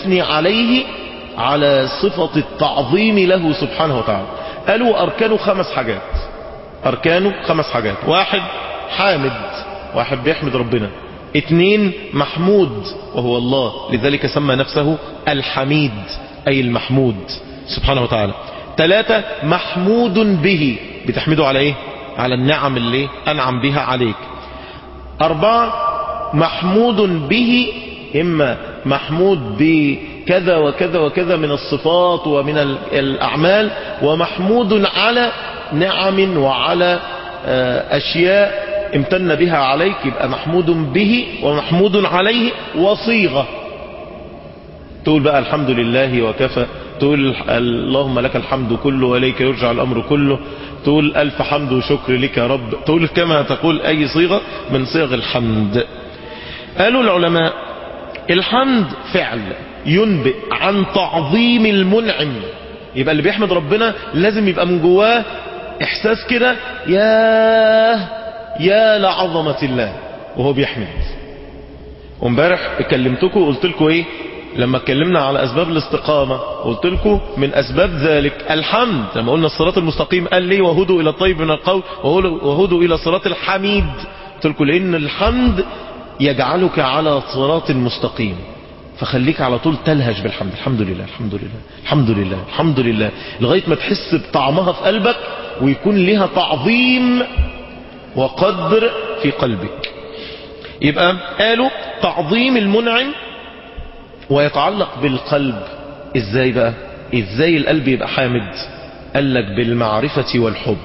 يثني عليه على صفة التعظيم له سبحانه وتعالى. قالوا أركانه خمس حاجات. أركانه خمس حاجات. واحد حامد. واحد بيحمد ربنا. اتنين محمود وهو الله. لذلك سمى نفسه الحميد أي المحمود سبحانه وتعالى. ثلاثة محمود به. بتحمده على إيه؟ على النعم اللي أنعم بها عليك. أربعة محمود به إما محمود بكذا وكذا وكذا من الصفات ومن الأعمال ومحمود على نعم وعلى أشياء امتن بها عليك يبقى محمود به ومحمود عليه وصيغة. تقول بقى الحمد لله وكفى تقول اللهم لك الحمد كله وإليك يرجع الأمر كله تقول ألف حمد وشكر لك يا رب تقول كما تقول أي صيغة من صيغ الحمد. قالوا العلماء الحمد فعل ينبئ عن تعظيم المنعم. يبقى اللي بيحمد ربنا لازم يبقى من جواه إحساس كده يا يا لعظمة الله وهو بيحمد. وامبارح كلمتكم وقلت لكم إيه؟ لما اتكلمنا على أسباب الاستقامة قلت لكم من أسباب ذلك الحمد. لما قلنا الصراط المستقيم قال لي وهدوا إلى الطيب من القول وهدوا إلى صراط الحميد. قلت لكم لأن الحمد يجعلك على صراط مستقيم. فخليك على طول تلهج بالحمد. الحمد لله الحمد لله الحمد لله الحمد لله. لغاية ما تحس بطعمها في قلبك ويكون لها تعظيم وقدر في قلبك. يبقى قالوا تعظيم المنعم ويتعلق بالقلب. إزاي بقى؟ إزاي القلب يبقى حامد؟ قال لك بالمعرفة والحب.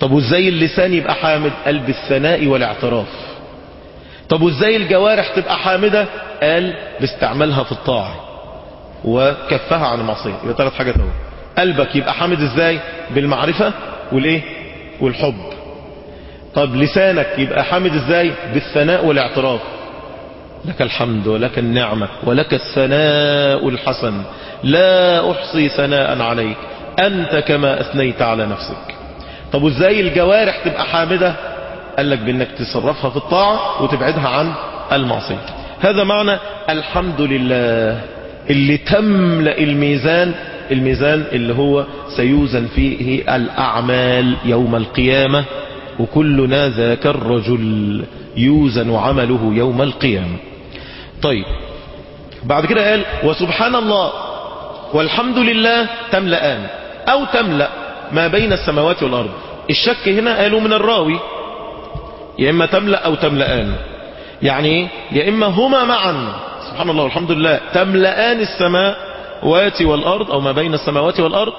طب وإزاي اللسان يبقى حامد؟ قال بالثناء والاعتراف. طب وإزاي الجوارح تبقى حامدة؟ قال باستعمالها في الطاعة وكفها عن المعصية. يبقى ثلاث حاجات اهو قلبك يبقى حامد إزاي؟ بالمعرفة والإيه؟ والحب. طب لسانك يبقى حامد إزاي؟ بالثناء والاعتراف. لك الحمد ولك النعمة ولك الثناء الحسن. لا أحصي ثناء عليك. أنت كما أثنيت على نفسك. طب وإزاي الجوارح تبقى حامدة؟ قال لك بإنك تصرفها في الطاعة وتبعدها عن المعصية. هذا معنى الحمد لله اللي تملأ الميزان الميزان اللي هو سيوزن فيه الأعمال يوم القيامة وكلنا ذاك الرجل يوزن عمله يوم القيامة. طيب بعد كده قال وسبحان الله والحمد لله تملأان أو تملأ ما بين السماوات والأرض. الشك هنا قالوا من الراوي يا إما تملأ أو تملأان. يعني يا إما هما معا. سبحان الله والحمد لله. تملأان السماوات والأرض أو ما بين السماوات والأرض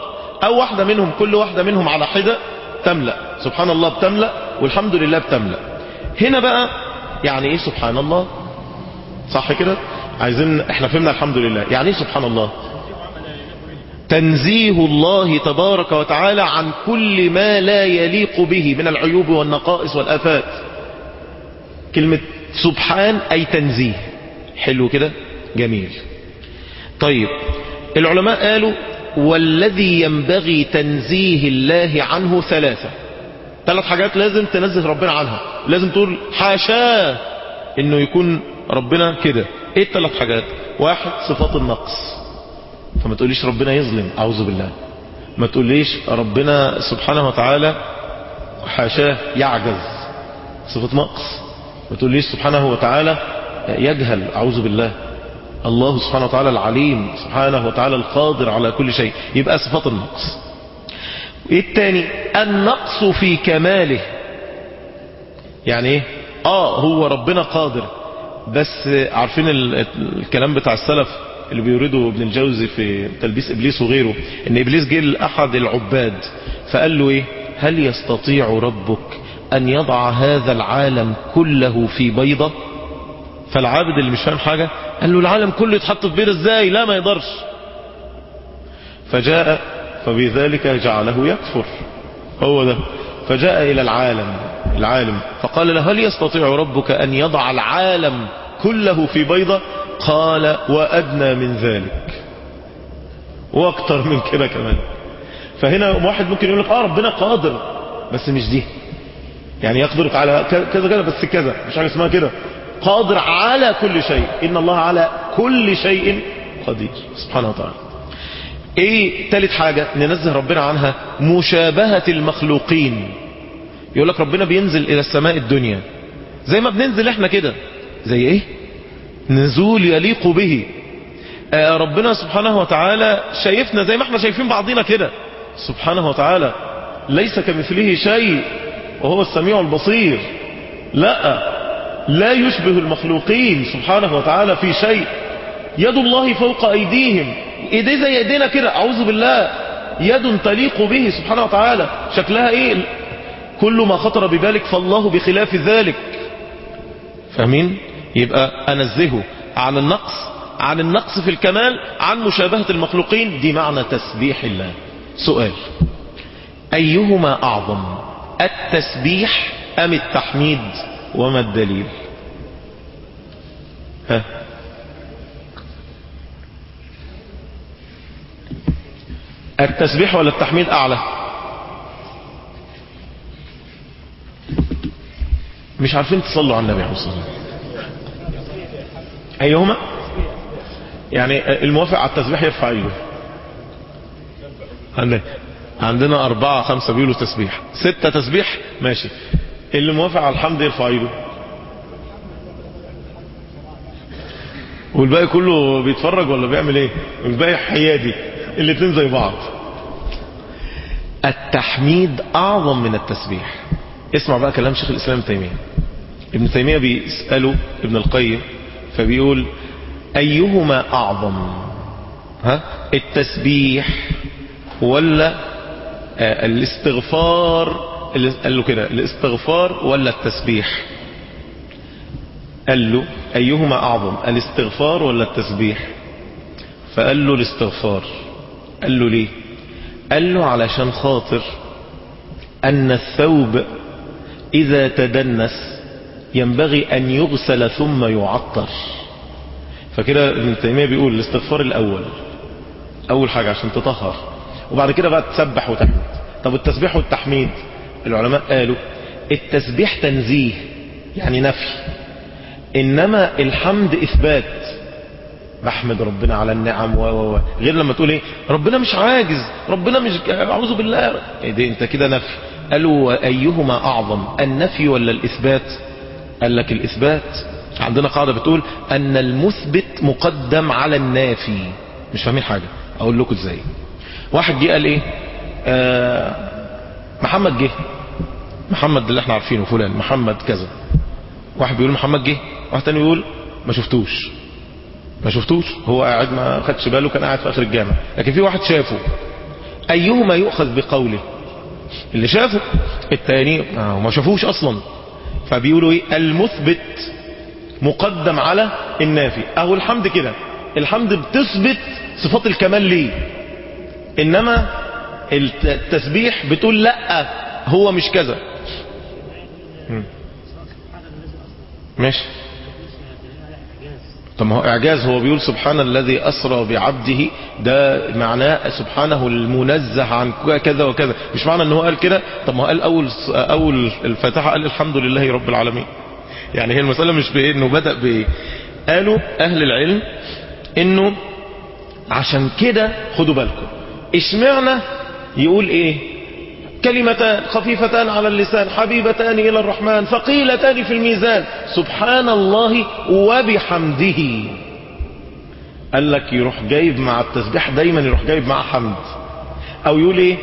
أو واحدة منهم كل واحدة منهم على حدة تملأ. سبحان الله بتملأ والحمد لله بتملأ. هنا بقى يعني إيه سبحان الله؟ صح كده؟ عايزين إحنا فهمنا الحمد لله. يعني إيه سبحان الله؟ تنزيه الله تبارك وتعالى عن كل ما لا يليق به من العيوب والنقائص والآفات. كلمة سبحان أي تنزيه. حلو كده؟ جميل. طيب العلماء قالوا والذي ينبغي تنزيه الله عنه ثلاثة. ثلاث حاجات لازم تنزه ربنا عنها. لازم تقول حاشاه إنه يكون ربنا كده. إيه الثلاث حاجات؟ واحد صفات النقص. فما تقوليش ربنا يظلم. أعوذ بالله. ما تقوليش ربنا سبحانه وتعالى حاشاه يعجز. صفة نقص. ما تقوليش سبحانه وتعالى يجهل. أعوذ بالله. الله سبحانه وتعالى العليم سبحانه وتعالى القادر على كل شيء. يبقى صفات النقص. إيه التاني؟ النقص في كماله. يعني إيه؟ آه هو ربنا قادر. بس عارفين الكلام بتاع السلف؟ اللي بيورده ابن الجوزي في تلبيس إبليس وغيره إن إبليس جه لأحد العباد فقال له إيه؟ هل يستطيع ربك أن يضع هذا العالم كله في بيضة؟ فالعابد اللي مش فاهم حاجة قال له العالم كله يتحط في بيضة إزاي؟ لا ما يقدرش. فجاء فبذلك جعله يكفر. هو ده. فجاء إلى العالم العالم. فقال له هل يستطيع ربك أن يضع العالم كله في بيضة؟ قال وأدنى من ذلك. وأكتر من كده كمان. فهنا واحد ممكن يقول لك آه ربنا قادر. بس مش دي. يعني يقدرك على كذا كذا بس كذا. مش حاجة اسمها كده. قادر على كل شيء. إن الله على كل شيء قدير. سبحانه وتعالى. إيه تالت حاجة؟ ننزه ربنا عنها. مشابهة المخلوقين. يقول لك ربنا بينزل إلى السماء الدنيا. زي ما بننزل إحنا كده. زي إيه؟ نزول يليق به. آه ربنا سبحانه وتعالى شايفنا زي ما إحنا شايفين بعضينا كده. سبحانه وتعالى ليس كمثله شيء وهو السميع البصير. لا لا يشبه المخلوقين سبحانه وتعالى في شيء. يد الله فوق أيديهم. ايديه زي ايدينا كده أعوذ بالله. يد تليق به سبحانه وتعالى. شكلها إيه؟ كل ما خطر ببالك فالله بخلاف ذلك. فاهمين؟ يبقى انزهه عن النقص عن النقص في الكمال عن مشابهة المخلوقين دي معنى تسبيح الله. سؤال أيهما أعظم التسبيح أم التحميد وما الدليل؟ ها؟ التسبيح ولا التحميد أعلى؟ مش عارفين تصلوا على النبي عليه الصلاة والسلام. أيهما؟ يعني الموافق على التسبيح يرفع إيده. عندنا عندنا أربعة خمسة بيقولوا تسبيح. ستة تسبيح ماشي. اللي موافق على الحمد يرفع إيده. والباقي كله بيتفرج ولا بيعمل إيه؟ والباقي حيادي. الاتنين زي بعض. التحميد أعظم من التسبيح. اسمع بقى كلام شيخ الإسلام ابن تيمية. ابن تيمية بيسأله ابن القيم فبيقول أيهما أعظم؟ ها؟ التسبيح ولا آه الاستغفار قال له كده الاستغفار ولا التسبيح؟ قال له أيهما أعظم الاستغفار ولا التسبيح؟ فقال له الاستغفار. قال له ليه؟ قال له علشان خاطر أن الثوب إذا تدنس ينبغي أن يغسل ثم يعطر. فكده ابن تيمية بيقول الاستغفار الأول أول حاجة عشان تطهر وبعد كده بقى تسبح وتحمد. طب التسبيح والتحميد العلماء قالوا التسبيح تنزيه يعني نفي. إنما الحمد إثبات. بحمد ربنا على النعم و و غير لما تقول إيه؟ ربنا مش عاجز ربنا مش أعوذ بالله. إيه ده؟ أنت كده نفي. قالوا ايهما أعظم النفي ولا الإثبات؟ قال لك الإثبات. عندنا قاعدة بتقول أن المثبت مقدم على النافي. مش فاهمين حاجة. أقول لكم إزاي. واحد جه قال إيه؟ آه محمد جه. محمد اللي إحنا عارفينه فلان محمد كذا. واحد بيقول محمد جه واحد تاني بيقول ما شفتوش. ما شفتوش؟ هو قاعد ما خدش باله كان قاعد في آخر الجامع. لكن في واحد شافه. أيهما يؤخذ بقوله؟ اللي شافه التاني ما شافوش أصلا. فبيقولوا إيه؟ المثبت مقدم على النافي. أهو الحمد كده. الحمد بتثبت صفات الكمال ليه؟ إنما التسبيح بتقول لأ هو مش كذا. ماشي. طب ما هو إعجاز هو بيقول سبحان الذي أسرى بعبده ده معناه سبحانه المنزه عن كذا وكذا. مش معنى إن هو قال كده؟ طب ما هو قال أول أول الفاتحة قال الحمد لله رب العالمين. يعني هي المسألة مش بإيه؟ إنه بدأ بإيه؟ قالوا أهل العلم إنه عشان كده خدوا بالكم. اشمعنى يقول إيه؟ كلمتان خفيفتان على اللسان حبيبتان إلى الرحمن ثقيلتان في الميزان. سبحان الله وبحمده. قال لك يروح جايب مع التسبيح دايما يروح جايب مع حمد. أو يقول إيه؟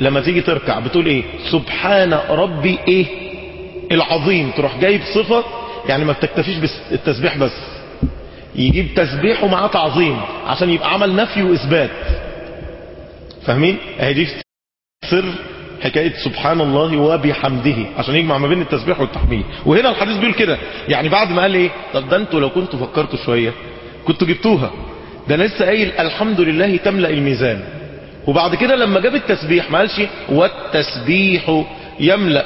لما تيجي تركع بتقول إيه؟ سبحان ربي إيه؟ العظيم. تروح جايب صفة يعني ما بتكتفيش بالتسبيح بس. يجيب تسبيح ومعاه تعظيم عشان يبقى عمل نفي وإثبات. فاهمين؟ أهي دي سر حكاية سبحان الله وبحمده. عشان يجمع ما بين التسبيح والتحميد. وهنا الحديث بيقول كده. يعني بعد ما قال إيه؟ طب ده أنتوا لو كنتوا فكرتوا شوية كنتوا جبتوها. ده لسه قايل الحمد لله تملأ الميزان. وبعد كده لما جاب التسبيح ما قالش والتسبيح يملأ.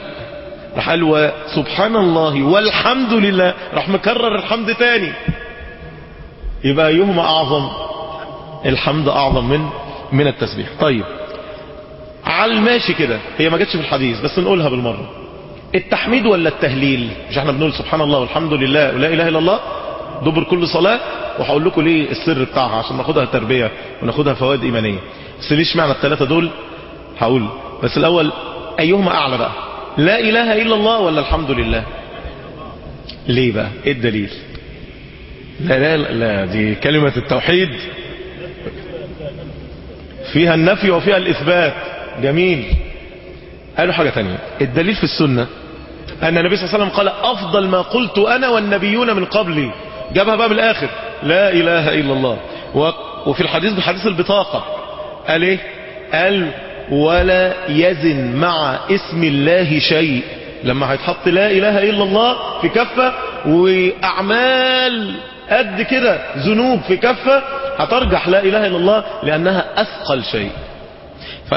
راح قال وسبحان الله والحمد لله. راح مكرر الحمد تاني. يبقى أيهما أعظم؟ الحمد أعظم من من التسبيح. طيب. على الماشي كده. هي ما جاتش في الحديث بس نقولها بالمرة. التحميد ولا التهليل؟ مش إحنا بنقول سبحان الله والحمد لله ولا إله إلا الله دبر كل صلاة وهقول لكم ليه السر بتاعها عشان ناخدها تربية وناخدها فوائد إيمانية. بس ليش معنى الثلاثة دول؟ هقول. بس الأول أيهما أعلى بقى؟ لا إله إلا الله ولا الحمد لله؟ ليه بقى؟ إيه الدليل؟ لا لا, لا دي كلمة التوحيد. فيها النفي وفيها الإثبات. جميل. قالوا حاجة تانية. الدليل في السنة أن النبي صلى الله عليه وسلم قال أفضل ما قلت أنا والنبيون من قبلي. جابها بقى بالآخر. لا إله إلا الله. وفي الحديث بحديث البطاقة. قال إيه؟ قال ولا يزن مع اسم الله شيء. لما هيتحط لا إله إلا الله في كفة وأعمال قد كده ذنوب في كفة هترجح لا إله إلا الله لأنها أثقل شيء.